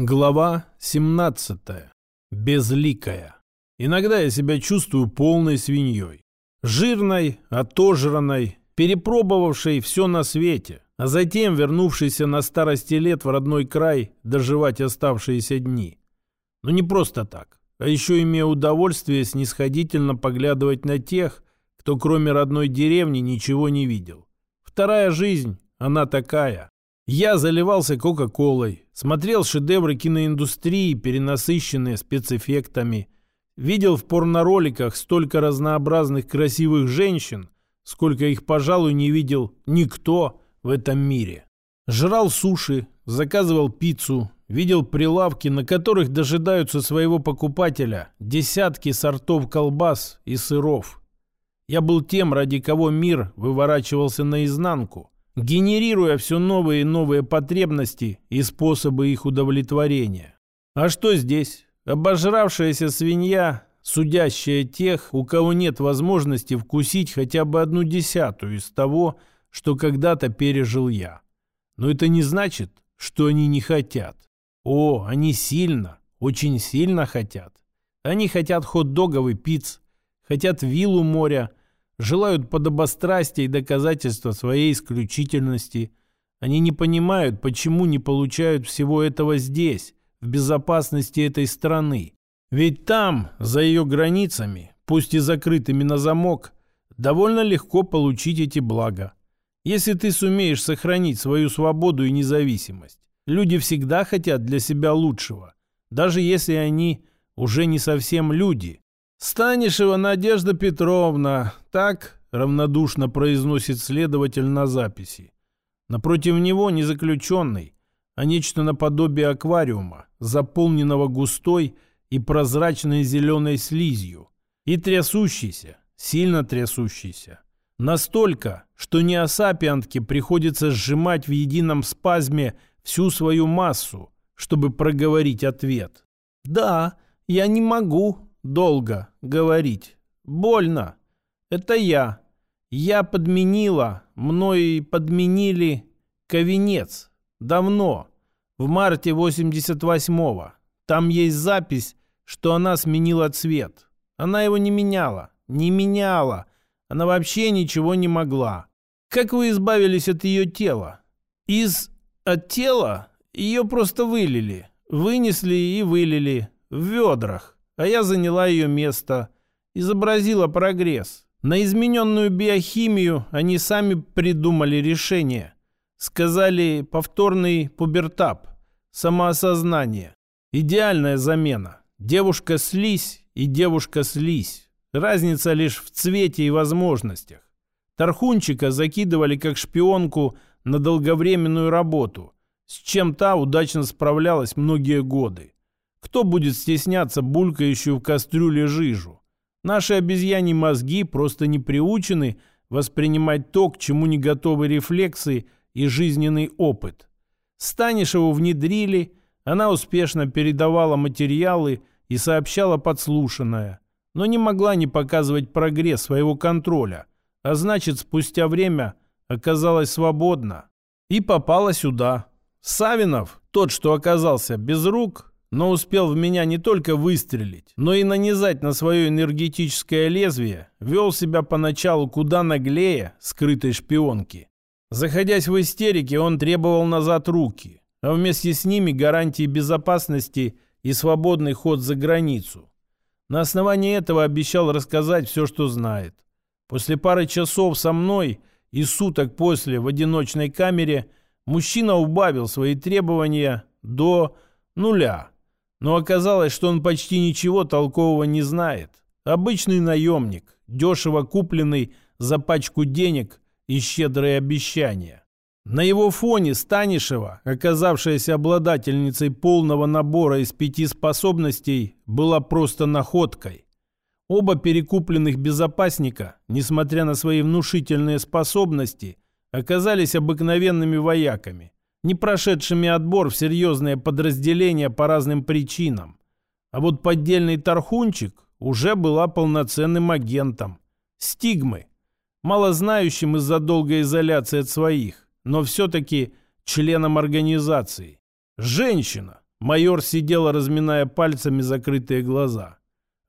Глава 17. Безликая. Иногда я себя чувствую полной свиньей. Жирной, отожранной, перепробовавшей все на свете, а затем вернувшейся на старости лет в родной край доживать оставшиеся дни. Но не просто так, а еще имея удовольствие снисходительно поглядывать на тех, кто кроме родной деревни ничего не видел. Вторая жизнь, она такая. Я заливался Кока-Колой, смотрел шедевры киноиндустрии, перенасыщенные спецэффектами, видел в порнороликах столько разнообразных красивых женщин, сколько их, пожалуй, не видел никто в этом мире. Жрал суши, заказывал пиццу, видел прилавки, на которых дожидаются своего покупателя десятки сортов колбас и сыров. Я был тем, ради кого мир выворачивался наизнанку – генерируя все новые и новые потребности и способы их удовлетворения. А что здесь? Обожравшаяся свинья, судящая тех, у кого нет возможности вкусить хотя бы одну десятую из того, что когда-то пережил я. Но это не значит, что они не хотят. О, они сильно, очень сильно хотят. Они хотят хот-догов и пиц, хотят виллу моря – желают подобострастия и доказательства своей исключительности. Они не понимают, почему не получают всего этого здесь, в безопасности этой страны. Ведь там, за ее границами, пусть и закрытыми на замок, довольно легко получить эти блага. Если ты сумеешь сохранить свою свободу и независимость, люди всегда хотят для себя лучшего, даже если они уже не совсем люди, «Станишева Надежда Петровна», так равнодушно произносит следователь на записи. Напротив него не заключенный, а нечто наподобие аквариума, заполненного густой и прозрачной зеленой слизью, и трясущийся, сильно трясущийся. Настолько, что неосапиантке приходится сжимать в едином спазме всю свою массу, чтобы проговорить ответ. «Да, я не могу, долго говорить. Больно. Это я. Я подменила, мной подменили ковенец. Давно. В марте 88-го. Там есть запись, что она сменила цвет. Она его не меняла. Не меняла. Она вообще ничего не могла. Как вы избавились от ее тела? Из... от тела? Ее просто вылили. Вынесли и вылили. В ведрах а я заняла ее место. Изобразила прогресс. На измененную биохимию они сами придумали решение. Сказали повторный пубертап, самоосознание. Идеальная замена. Девушка-слизь и девушка-слизь. Разница лишь в цвете и возможностях. Тархунчика закидывали как шпионку на долговременную работу, с чем та удачно справлялась многие годы. Кто будет стесняться булькающую в кастрюле жижу? Наши обезьяни мозги просто не приучены воспринимать то, к чему не готовы рефлексы и жизненный опыт. Станишеву внедрили, она успешно передавала материалы и сообщала подслушанное, но не могла не показывать прогресс своего контроля, а значит, спустя время оказалась свободна и попала сюда. Савинов, тот, что оказался без рук, но успел в меня не только выстрелить, но и нанизать на свое энергетическое лезвие, вел себя поначалу куда наглее скрытой шпионки. Заходясь в истерике, он требовал назад руки, а вместе с ними гарантии безопасности и свободный ход за границу. На основании этого обещал рассказать все, что знает. После пары часов со мной и суток после в одиночной камере мужчина убавил свои требования до нуля. Но оказалось, что он почти ничего толкового не знает. Обычный наемник, дешево купленный за пачку денег и щедрые обещания. На его фоне Станишева, оказавшаяся обладательницей полного набора из пяти способностей, была просто находкой. Оба перекупленных безопасника, несмотря на свои внушительные способности, оказались обыкновенными вояками, не прошедшими отбор в серьезное подразделение по разным причинам. А вот поддельный Тархунчик уже была полноценным агентом. Стигмы. Малознающим из-за долгой изоляции от своих, но все-таки членом организации. Женщина, Майор сидел, разминая пальцами закрытые глаза.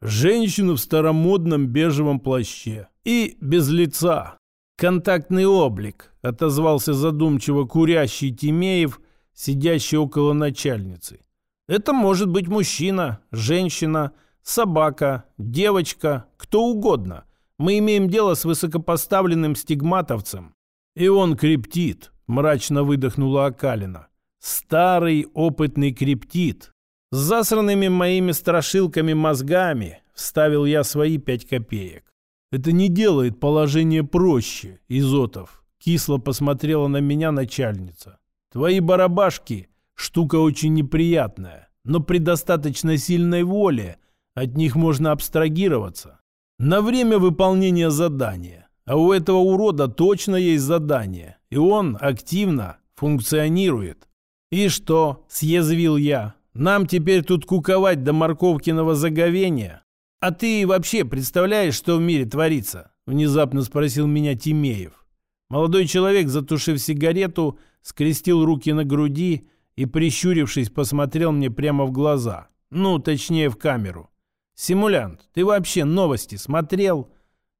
Женщина в старомодном бежевом плаще и без лица. Контактный облик, отозвался задумчиво курящий Тимеев, сидящий около начальницы. Это может быть мужчина, женщина, собака, девочка, кто угодно. Мы имеем дело с высокопоставленным стигматовцем. И он криптит, мрачно выдохнула Акалина. Старый опытный криптит. С засранными моими страшилками мозгами вставил я свои пять копеек. Это не делает положение проще, Изотов. Кисло посмотрела на меня начальница. Твои барабашки – штука очень неприятная, но при достаточно сильной воле от них можно абстрагироваться. На время выполнения задания. А у этого урода точно есть задание, и он активно функционирует. «И что?» – съязвил я. «Нам теперь тут куковать до морковкиного заговения?» «А ты вообще представляешь, что в мире творится?» – внезапно спросил меня Тимеев. Молодой человек, затушив сигарету, скрестил руки на груди и, прищурившись, посмотрел мне прямо в глаза. Ну, точнее, в камеру. «Симулянт, ты вообще новости смотрел?»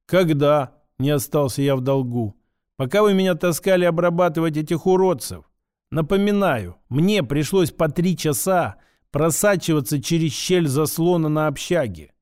«Когда?» – не остался я в долгу. «Пока вы меня таскали обрабатывать этих уродцев. Напоминаю, мне пришлось по три часа просачиваться через щель заслона на общаге.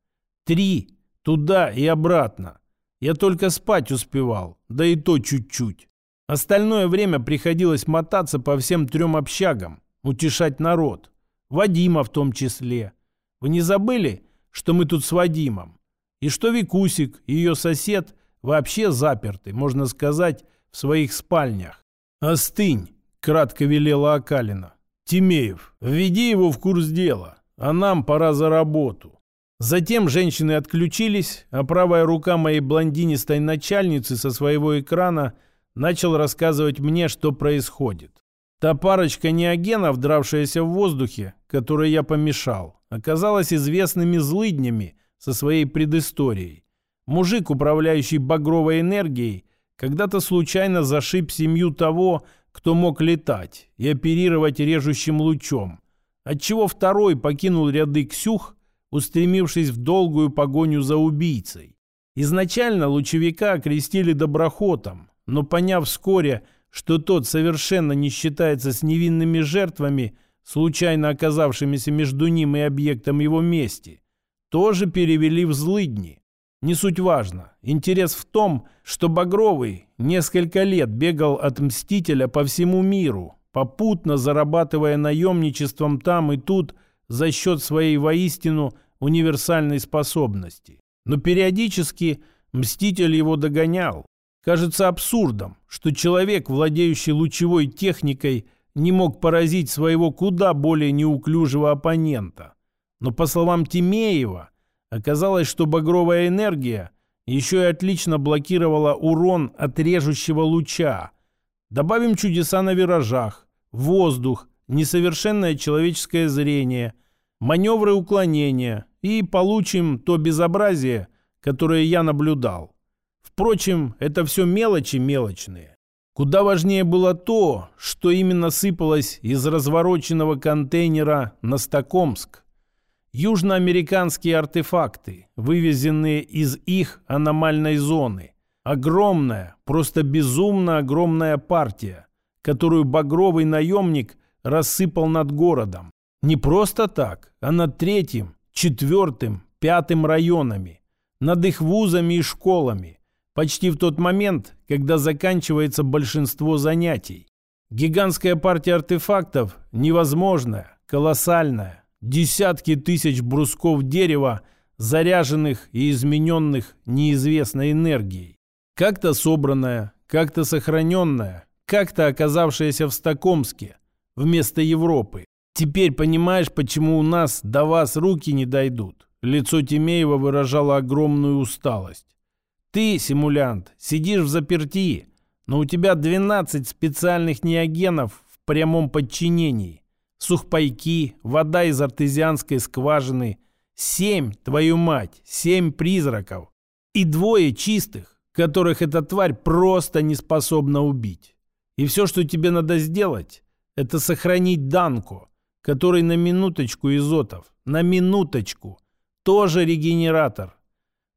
Три туда и обратно. Я только спать успевал, да и то чуть-чуть. Остальное время приходилось мотаться по всем трем общагам, утешать народ. Вадима в том числе. Вы не забыли, что мы тут с Вадимом? И что Викусик ее сосед вообще заперты, можно сказать, в своих спальнях? Остынь, кратко велела Акалина. Тимеев, введи его в курс дела, а нам пора за работу. Затем женщины отключились, а правая рука моей блондинистой начальницы со своего экрана начал рассказывать мне, что происходит. Та парочка неогенов, дравшаяся в воздухе, которой я помешал, оказалась известными злыднями со своей предысторией. Мужик, управляющий багровой энергией, когда-то случайно зашиб семью того, кто мог летать и оперировать режущим лучом, отчего второй покинул ряды Ксюх устремившись в долгую погоню за убийцей. Изначально лучевика окрестили доброхотом, но поняв вскоре, что тот совершенно не считается с невинными жертвами, случайно оказавшимися между ним и объектом его мести, тоже перевели в злыдни. Не суть важно. Интерес в том, что Багровый несколько лет бегал от Мстителя по всему миру, попутно зарабатывая наемничеством там и тут за счет своей воистину универсальной способности. Но периодически Мститель его догонял. Кажется абсурдом, что человек, владеющий лучевой техникой, не мог поразить своего куда более неуклюжего оппонента. Но по словам Тимеева, оказалось, что багровая энергия еще и отлично блокировала урон от режущего луча. Добавим чудеса на виражах, воздух, несовершенное человеческое зрение, маневры уклонения, и получим то безобразие, которое я наблюдал. Впрочем, это все мелочи мелочные. Куда важнее было то, что именно сыпалось из развороченного контейнера на Стокомск. Южноамериканские артефакты, вывезенные из их аномальной зоны. Огромная, просто безумно огромная партия, которую багровый наемник рассыпал над городом. Не просто так, а над третьим, четвертым, пятым районами, над их вузами и школами, почти в тот момент, когда заканчивается большинство занятий. Гигантская партия артефактов невозможная, колоссальная, десятки тысяч брусков дерева, заряженных и измененных неизвестной энергией. Как-то собранная, как-то сохраненная, как-то оказавшаяся в Стокомске вместо Европы. Теперь понимаешь, почему у нас до вас руки не дойдут?» Лицо Тимеева выражало огромную усталость. «Ты, симулянт, сидишь в заперти, но у тебя 12 специальных неогенов в прямом подчинении. Сухпайки, вода из артезианской скважины, семь, твою мать, семь призраков и двое чистых, которых эта тварь просто не способна убить. И все, что тебе надо сделать, это сохранить Данку» который на минуточку изотов, на минуточку, тоже регенератор.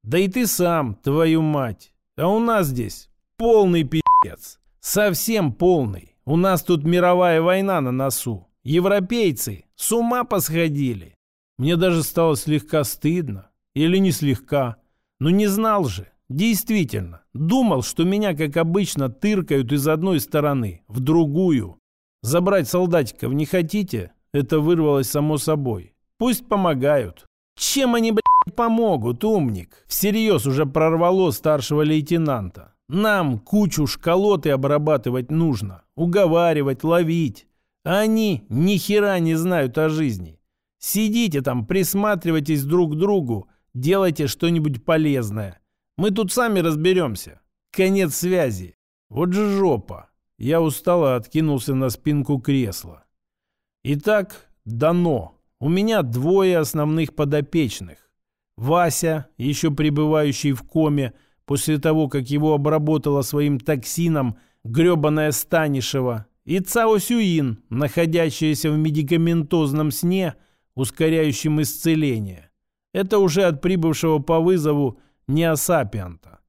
Да и ты сам, твою мать. А у нас здесь полный пи***ц. Совсем полный. У нас тут мировая война на носу. Европейцы с ума посходили. Мне даже стало слегка стыдно. Или не слегка. Но не знал же. Действительно. Думал, что меня, как обычно, тыркают из одной стороны в другую. Забрать солдатиков не хотите? Это вырвалось само собой. Пусть помогают. Чем они, блядь, помогут, умник? Всерьез уже прорвало старшего лейтенанта. Нам кучу школоты обрабатывать нужно. Уговаривать, ловить. А они ни хера не знают о жизни. Сидите там, присматривайтесь друг к другу, делайте что-нибудь полезное. Мы тут сами разберемся. Конец связи. Вот же жопа. Я устало откинулся на спинку кресла. Итак, дано. У меня двое основных подопечных. Вася, еще пребывающий в коме, после того, как его обработала своим токсином гребаная Станишева, и Цао Сюин, находящаяся в медикаментозном сне, ускоряющем исцеление. Это уже от прибывшего по вызову неосапианта.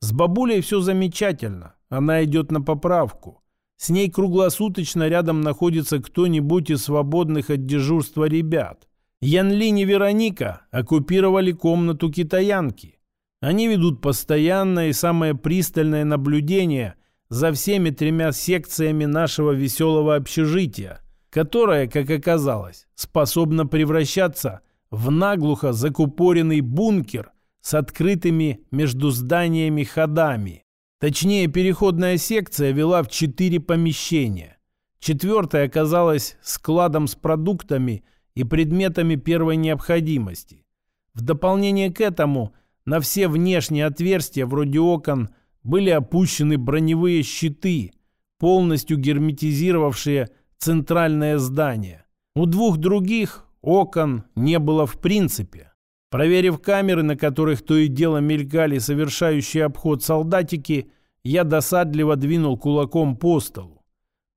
С бабулей все замечательно, она идет на поправку. С ней круглосуточно рядом находится кто-нибудь из свободных от дежурства ребят. Янлин и Вероника оккупировали комнату китаянки. Они ведут постоянное и самое пристальное наблюдение за всеми тремя секциями нашего веселого общежития, которое, как оказалось, способно превращаться в наглухо закупоренный бункер с открытыми между зданиями ходами. Точнее, переходная секция вела в четыре помещения. Четвертая оказалась складом с продуктами и предметами первой необходимости. В дополнение к этому на все внешние отверстия вроде окон были опущены броневые щиты, полностью герметизировавшие центральное здание. У двух других окон не было в принципе. Проверив камеры, на которых то и дело мелькали совершающие обход солдатики, я досадливо двинул кулаком по столу.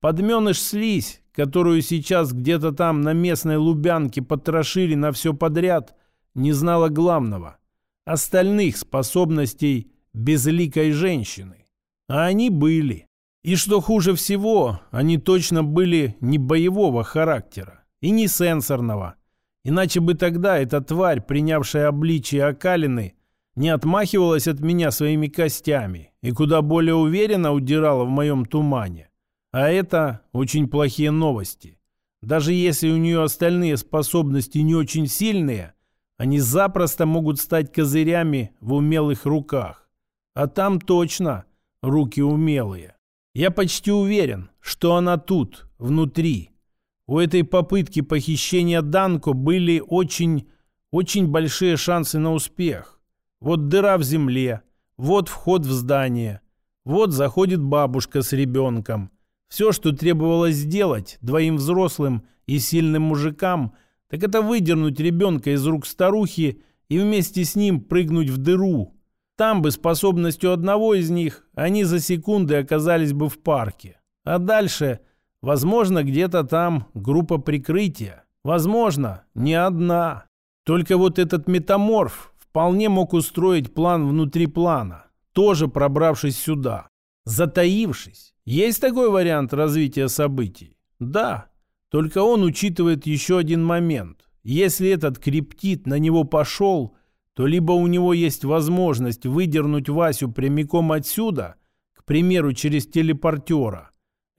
Подменыш слизь, которую сейчас где-то там на местной Лубянке потрошили на все подряд, не знала главного – остальных способностей безликой женщины. А они были. И что хуже всего, они точно были не боевого характера и не сенсорного – Иначе бы тогда эта тварь, принявшая обличие окалины, не отмахивалась от меня своими костями и куда более уверенно удирала в моем тумане. А это очень плохие новости. Даже если у нее остальные способности не очень сильные, они запросто могут стать козырями в умелых руках. А там точно руки умелые. Я почти уверен, что она тут, внутри, у этой попытки похищения Данко были очень, очень большие шансы на успех. Вот дыра в земле, вот вход в здание, вот заходит бабушка с ребенком. Все, что требовалось сделать двоим взрослым и сильным мужикам, так это выдернуть ребенка из рук старухи и вместе с ним прыгнуть в дыру. Там бы способностью одного из них они за секунды оказались бы в парке. А дальше Возможно, где-то там группа прикрытия. Возможно, не одна. Только вот этот метаморф вполне мог устроить план внутри плана, тоже пробравшись сюда. Затаившись. Есть такой вариант развития событий? Да. Только он учитывает еще один момент. Если этот криптит на него пошел, то либо у него есть возможность выдернуть Васю прямиком отсюда, к примеру, через телепортера,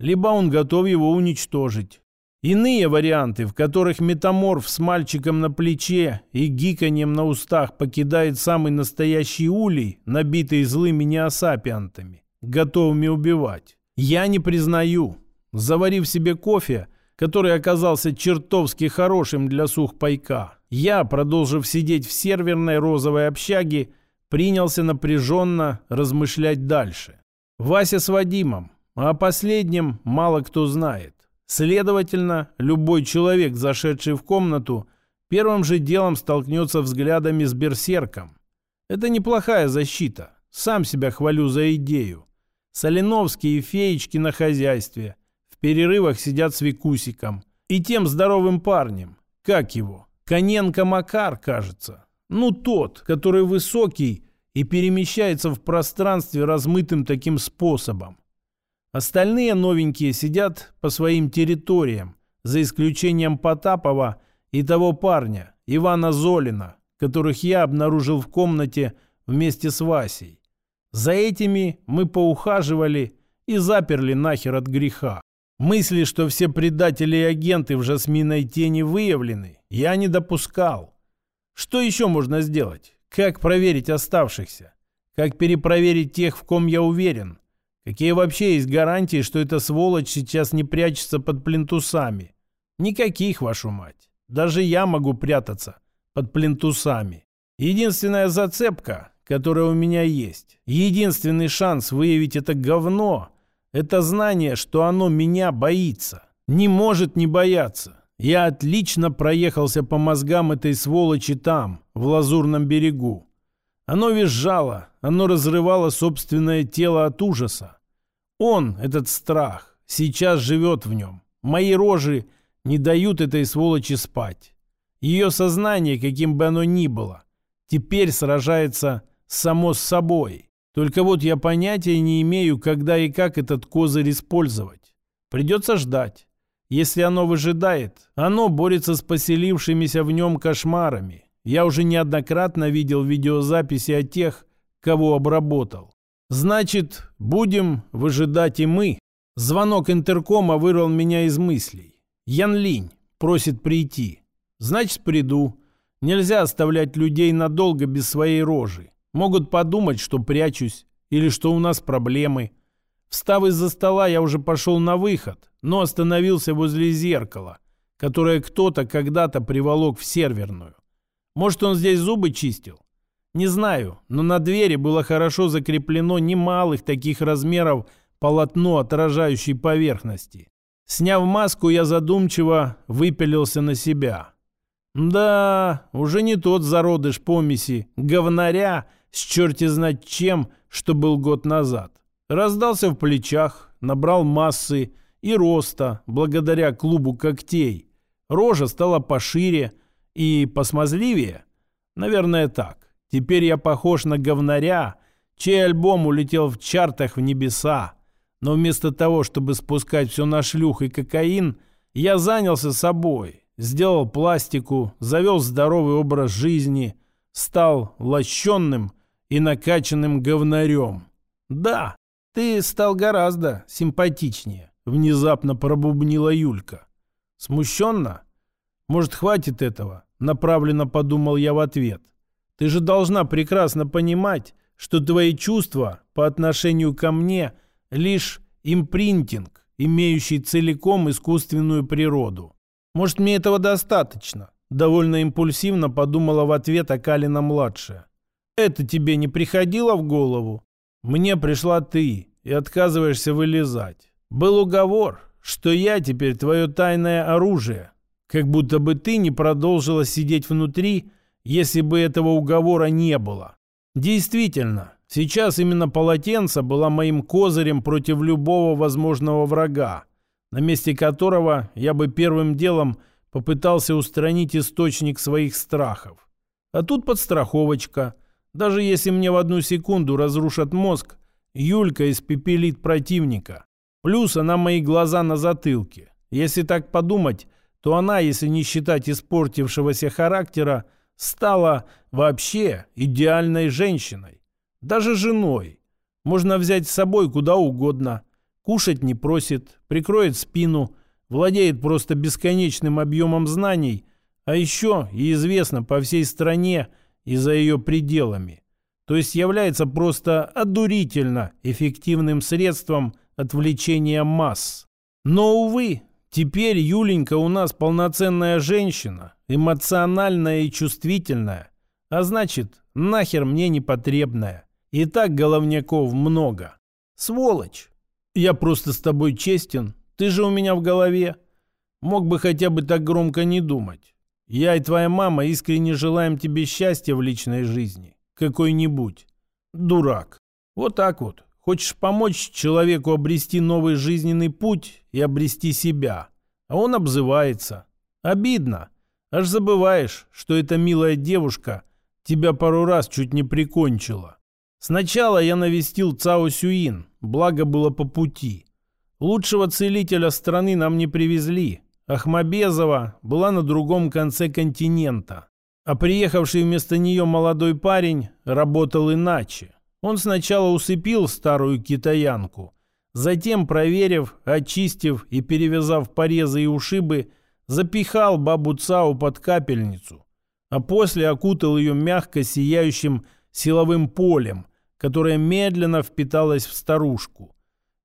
либо он готов его уничтожить. Иные варианты, в которых метаморф с мальчиком на плече и гиканьем на устах покидает самый настоящий улей, набитый злыми неосапиантами, готовыми убивать, я не признаю. Заварив себе кофе, который оказался чертовски хорошим для сухпайка, я, продолжив сидеть в серверной розовой общаге, принялся напряженно размышлять дальше. Вася с Вадимом, о последнем мало кто знает. Следовательно, любой человек, зашедший в комнату, первым же делом столкнется взглядами с берсерком. Это неплохая защита. Сам себя хвалю за идею. Соленовские феечки на хозяйстве. В перерывах сидят с Викусиком. И тем здоровым парнем. Как его? Коненко Макар, кажется. Ну, тот, который высокий и перемещается в пространстве размытым таким способом. Остальные новенькие сидят по своим территориям, за исключением Потапова и того парня, Ивана Золина, которых я обнаружил в комнате вместе с Васей. За этими мы поухаживали и заперли нахер от греха. Мысли, что все предатели и агенты в жасминой тени выявлены, я не допускал. Что еще можно сделать? Как проверить оставшихся? Как перепроверить тех, в ком я уверен? Какие вообще есть гарантии, что эта сволочь сейчас не прячется под плинтусами? Никаких, вашу мать. Даже я могу прятаться под плинтусами. Единственная зацепка, которая у меня есть, единственный шанс выявить это говно, это знание, что оно меня боится. Не может не бояться. Я отлично проехался по мозгам этой сволочи там, в Лазурном берегу. Оно визжало, оно разрывало собственное тело от ужаса. Он, этот страх, сейчас живет в нем. Мои рожи не дают этой сволочи спать. Ее сознание, каким бы оно ни было, теперь сражается само с собой. Только вот я понятия не имею, когда и как этот козырь использовать. Придется ждать. Если оно выжидает, оно борется с поселившимися в нем кошмарами. Я уже неоднократно видел видеозаписи о тех, кого обработал. Значит, будем выжидать и мы. Звонок интеркома вырвал меня из мыслей. Ян Линь просит прийти. Значит, приду. Нельзя оставлять людей надолго без своей рожи. Могут подумать, что прячусь или что у нас проблемы. Встав из-за стола, я уже пошел на выход, но остановился возле зеркала, которое кто-то когда-то приволок в серверную. Может, он здесь зубы чистил? Не знаю, но на двери было хорошо закреплено немалых таких размеров полотно отражающей поверхности. Сняв маску, я задумчиво выпилился на себя. Да, уже не тот зародыш помеси, говнаря, с черти знать чем, что был год назад. Раздался в плечах, набрал массы и роста благодаря клубу когтей. Рожа стала пошире и посмазливее. Наверное, так. Теперь я похож на говнаря, чей альбом улетел в чартах в небеса. Но вместо того, чтобы спускать все на шлюх и кокаин, я занялся собой, сделал пластику, завел здоровый образ жизни, стал лощенным и накачанным говнарем. Да, ты стал гораздо симпатичнее, внезапно пробубнила Юлька. Смущенно? Может, хватит этого? Направленно подумал я в ответ. Ты же должна прекрасно понимать, что твои чувства по отношению ко мне лишь импринтинг, имеющий целиком искусственную природу. Может, мне этого достаточно? Довольно импульсивно подумала в ответ Акалина-младшая. Это тебе не приходило в голову? Мне пришла ты и отказываешься вылезать. Был уговор, что я теперь твое тайное оружие. Как будто бы ты не продолжила сидеть внутри, если бы этого уговора не было. Действительно, сейчас именно полотенце было моим козырем против любого возможного врага, на месте которого я бы первым делом попытался устранить источник своих страхов. А тут подстраховочка – даже если мне в одну секунду разрушат мозг, Юлька испепелит противника. Плюс она мои глаза на затылке. Если так подумать, то она, если не считать испортившегося характера, стала вообще идеальной женщиной. Даже женой. Можно взять с собой куда угодно. Кушать не просит, прикроет спину, владеет просто бесконечным объемом знаний, а еще и известно по всей стране – и за ее пределами, то есть является просто одурительно эффективным средством отвлечения масс. Но, увы, теперь Юленька у нас полноценная женщина, эмоциональная и чувствительная, а значит, нахер мне непотребная. И так головняков много. Сволочь! Я просто с тобой честен, ты же у меня в голове. Мог бы хотя бы так громко не думать. Я и твоя мама искренне желаем тебе счастья в личной жизни. Какой-нибудь. Дурак. Вот так вот. Хочешь помочь человеку обрести новый жизненный путь и обрести себя. а он обзывается. Обидно. Аж забываешь, что эта милая девушка тебя пару раз чуть не прикончила. Сначала я навестил Цао Сюин, благо было по пути. Лучшего целителя страны нам не привезли. Ахмабезова была на другом конце континента. А приехавший вместо нее молодой парень работал иначе. Он сначала усыпил старую китаянку, затем, проверив, очистив и перевязав порезы и ушибы, запихал бабу Цау под капельницу, а после окутал ее мягко сияющим силовым полем, которое медленно впиталось в старушку.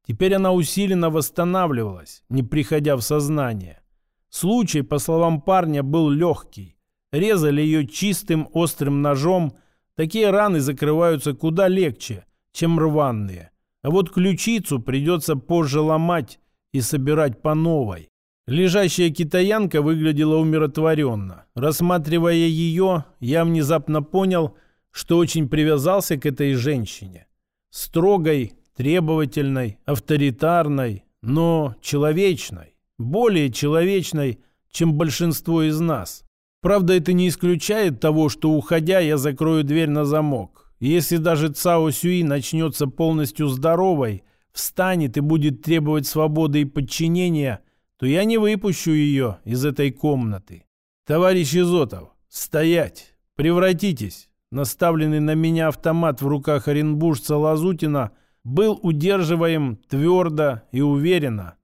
Теперь она усиленно восстанавливалась, не приходя в сознание. Случай, по словам парня, был легкий. Резали ее чистым острым ножом. Такие раны закрываются куда легче, чем рваные. А вот ключицу придется позже ломать и собирать по новой. Лежащая китаянка выглядела умиротворенно. Рассматривая ее, я внезапно понял, что очень привязался к этой женщине. Строгой, требовательной, авторитарной, но человечной. Более человечной, чем большинство из нас. Правда, это не исключает того, что, уходя, я закрою дверь на замок. Если даже Цао Сюи начнется полностью здоровой, встанет и будет требовать свободы и подчинения – то я не выпущу ее из этой комнаты. Товарищ Изотов, стоять! Превратитесь! Наставленный на меня автомат в руках оренбуржца Лазутина был удерживаем твердо и уверенно.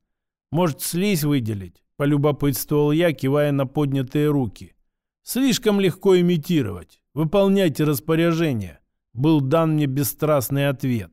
Может, слизь выделить? Полюбопытствовал я, кивая на поднятые руки. Слишком легко имитировать. Выполняйте распоряжение. Был дан мне бесстрастный ответ.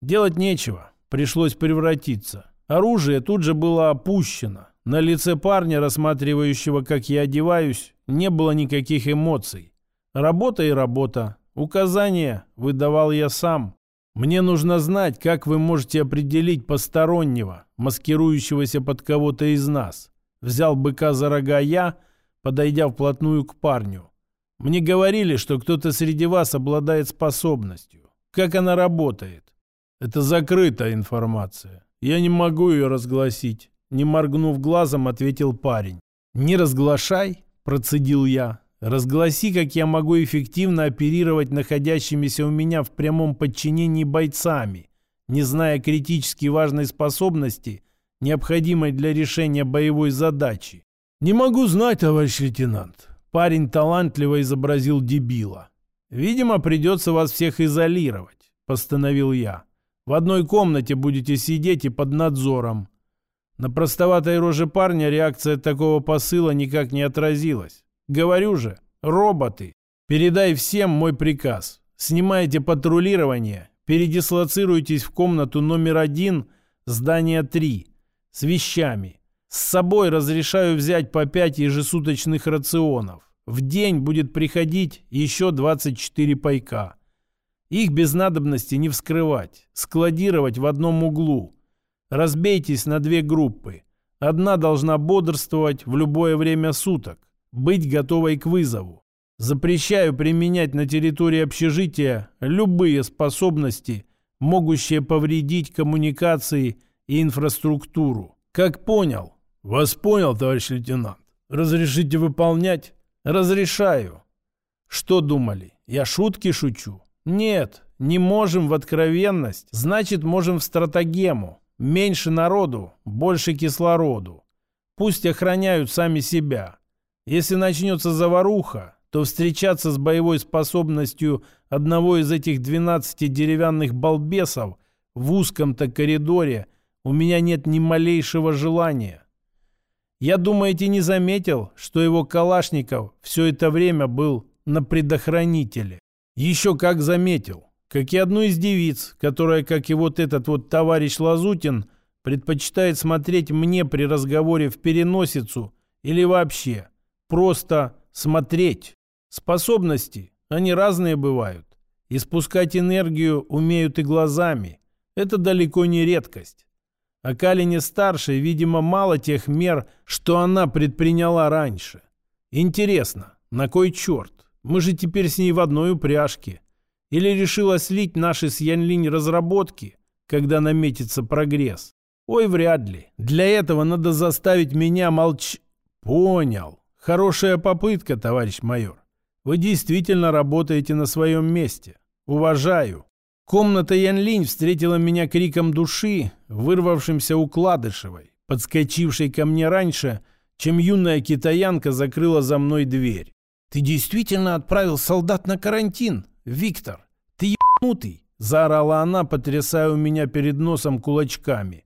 Делать нечего. Пришлось превратиться. Оружие тут же было опущено. На лице парня, рассматривающего, как я одеваюсь, не было никаких эмоций. Работа и работа. Указания выдавал я сам. Мне нужно знать, как вы можете определить постороннего, маскирующегося под кого-то из нас. Взял быка за рога я, подойдя вплотную к парню. Мне говорили, что кто-то среди вас обладает способностью. Как она работает? Это закрытая информация. «Я не могу ее разгласить», — не моргнув глазом, ответил парень. «Не разглашай», — процедил я. «Разгласи, как я могу эффективно оперировать находящимися у меня в прямом подчинении бойцами, не зная критически важной способности, необходимой для решения боевой задачи». «Не могу знать, товарищ лейтенант». Парень талантливо изобразил дебила. «Видимо, придется вас всех изолировать», — постановил я. В одной комнате будете сидеть и под надзором. На простоватой роже парня реакция такого посыла никак не отразилась. Говорю же, роботы. Передай всем мой приказ. Снимайте патрулирование, передислоцируйтесь в комнату номер один, здание 3, с вещами. С собой разрешаю взять по 5 ежесуточных рационов. В день будет приходить еще 24 пайка. Их без надобности не вскрывать, складировать в одном углу. Разбейтесь на две группы. Одна должна бодрствовать в любое время суток, быть готовой к вызову. Запрещаю применять на территории общежития любые способности, могущие повредить коммуникации и инфраструктуру. Как понял? Вас понял, товарищ лейтенант. Разрешите выполнять? Разрешаю. Что думали? Я шутки шучу? Нет, не можем в откровенность, значит можем в стратегему. Меньше народу, больше кислороду. Пусть охраняют сами себя. Если начнется заваруха, то встречаться с боевой способностью одного из этих 12 деревянных балбесов в узком-то коридоре у меня нет ни малейшего желания. Я, думаете, не заметил, что его Калашников все это время был на предохранителе? Еще как заметил, как и одну из девиц, которая, как и вот этот вот товарищ Лазутин, предпочитает смотреть мне при разговоре в переносицу или вообще просто смотреть. Способности, они разные бывают. Испускать энергию умеют и глазами. Это далеко не редкость. А Калине-старшей, видимо, мало тех мер, что она предприняла раньше. Интересно, на кой черт? Мы же теперь с ней в одной упряжке. Или решила слить наши с Янлинь разработки, когда наметится прогресс? Ой, вряд ли. Для этого надо заставить меня молч... Понял. Хорошая попытка, товарищ майор. Вы действительно работаете на своем месте. Уважаю. Комната Янлинь встретила меня криком души, вырвавшимся у Кладышевой, подскочившей ко мне раньше, чем юная китаянка закрыла за мной дверь. «Ты действительно отправил солдат на карантин, Виктор? Ты ебанутый!» – заорала она, потрясая у меня перед носом кулачками.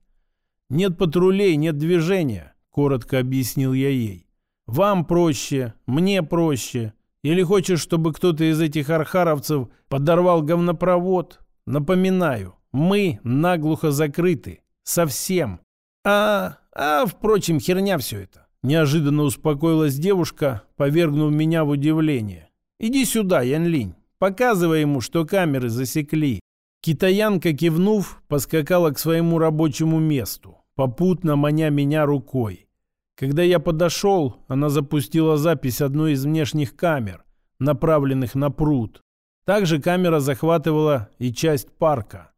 «Нет патрулей, нет движения», – коротко объяснил я ей. «Вам проще, мне проще. Или хочешь, чтобы кто-то из этих архаровцев подорвал говнопровод? Напоминаю, мы наглухо закрыты. Совсем. А, а, впрочем, херня все это. Неожиданно успокоилась девушка, повергнув меня в удивление. «Иди сюда, Янлинь, показывай ему, что камеры засекли». Китаянка, кивнув, поскакала к своему рабочему месту, попутно маня меня рукой. Когда я подошел, она запустила запись одной из внешних камер, направленных на пруд. Также камера захватывала и часть парка.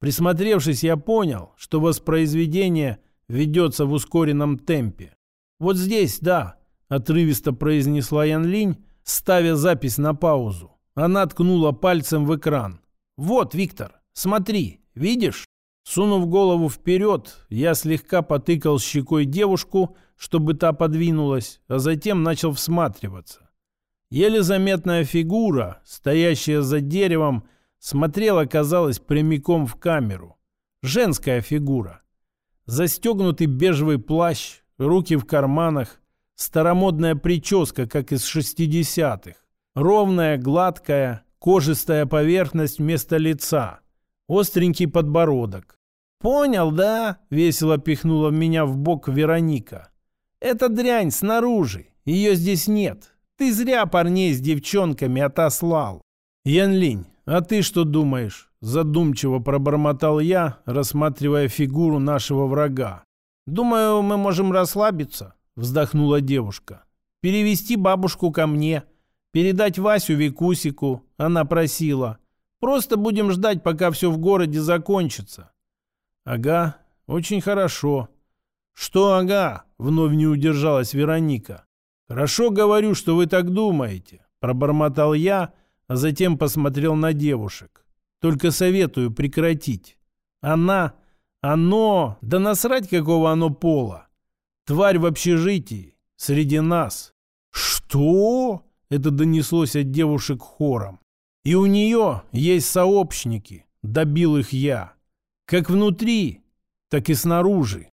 Присмотревшись, я понял, что воспроизведение ведется в ускоренном темпе. «Вот здесь, да», — отрывисто произнесла Ян Линь, ставя запись на паузу. Она ткнула пальцем в экран. «Вот, Виктор, смотри, видишь?» Сунув голову вперед, я слегка потыкал щекой девушку, чтобы та подвинулась, а затем начал всматриваться. Еле заметная фигура, стоящая за деревом, смотрела, казалось, прямиком в камеру. Женская фигура. Застегнутый бежевый плащ, руки в карманах, старомодная прическа, как из шестидесятых, ровная, гладкая, кожистая поверхность вместо лица, остренький подбородок, «Понял, да?» — весело пихнула меня в бок Вероника. «Это дрянь снаружи. Ее здесь нет. Ты зря парней с девчонками отослал». «Янлинь, а ты что думаешь?» — задумчиво пробормотал я, рассматривая фигуру нашего врага. «Думаю, мы можем расслабиться», — вздохнула девушка. «Перевести бабушку ко мне, передать Васю Викусику», — она просила. «Просто будем ждать, пока все в городе закончится. «Ага, очень хорошо». «Что ага?» — вновь не удержалась Вероника. «Хорошо говорю, что вы так думаете», — пробормотал я, а затем посмотрел на девушек. «Только советую прекратить. Она, оно, да насрать, какого оно пола. Тварь в общежитии, среди нас». «Что?» — это донеслось от девушек хором. «И у нее есть сообщники», — добил их я. Как внутри, так и снаружи.